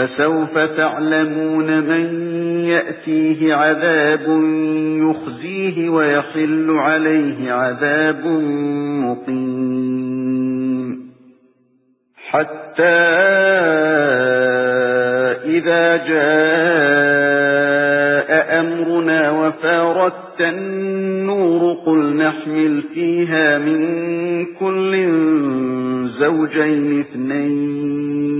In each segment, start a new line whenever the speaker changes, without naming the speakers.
فَسَوْفَ تَعْلَمُونَ مَن يَأْتِيهِ عَذَابٌ يُخْزِيهِ وَيَحِلُّ عَلَيْهِ عَذَابٌ مُقِيمٌ. حَتَّى إِذَا جَاءَ أَمْرُنَا وَفَارَتِ النُّورُ قُلْ نَحْمِلُ فِيهَا مِن كُلٍّ زَوْجَيْنِ اثْنَيْنِ.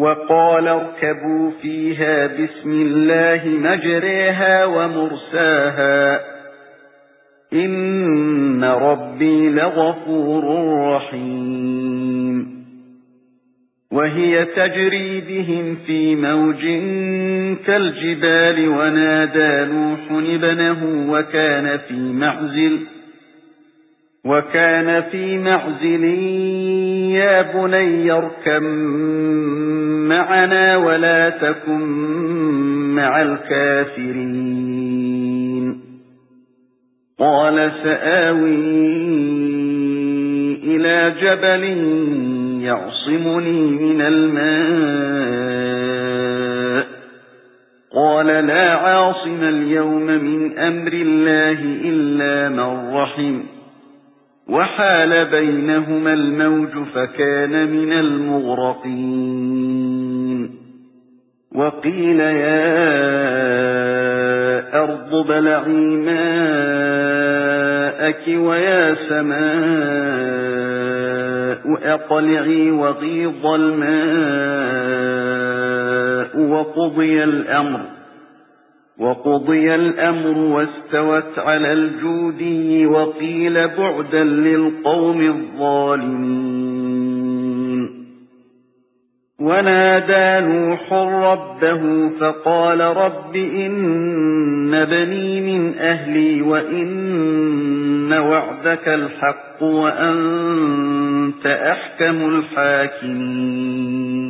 وَقَالَ ارْكَبُوا فِيهَا بِسْمِ اللَّهِ مَجْرَاهَا وَمُرْسَاهَا. إِنَّ رَبِّي لَغَفُورٌ رَّحِيمٌ. وَهِيَ تَجْرِي بِهِمْ فِي مَوْجٍ كَالْجِبَالِ وَنَادَى نُوحٌ ابْنَهُ وَكَانَ فِي مَعْزِلٍ. وَكَانَ فِي مَعْزِلٍ يَا بُنَيَّ ارْكَب مَّعَنَا وَلَا تَكُن مَّعَ الْكَافِرِينَ. قَالَ سَآوِي إِلَى جَبَلٍ يَعْصِمُنِي مِنَ الْمَاءِ. قَالَ لَا عَاصِمَ الْيَوْمَ مِنْ أَمْرِ اللَّهِ إِلَّا مَن رَّحِمَ. وَحَالَ بَيْنَهُمَا الْمَوْجُ فَكَانَ مِنَ الْمُغْرَقِينَ. وَقِيلَ يَا أَرْضُ ابْلَعِي مَاءَكِ وَيَا سَمَاءُ أَقْلِعِي وَغِيضَ الْمَاءُ وَقُضِيَ الْأَمْرُ. وَقُضِيَ الْأَمْرُ وَاسْتَوَتْ عَلَى الْجُودِيِّ وَقِيلَ بُعْدًا لِلْقَوْمِ الظَّالِمِينَ. وَنَادَى نُوحٌ رَبَّهُ فَقَالَ رَبِّ إِنَّ بَنِي مِنْ أَهْلِي وَإِنَّ وَعْدَكَ الْحَقُّ وَأَنْتَ أَحْكَمُ الْحَاكِمِينَ.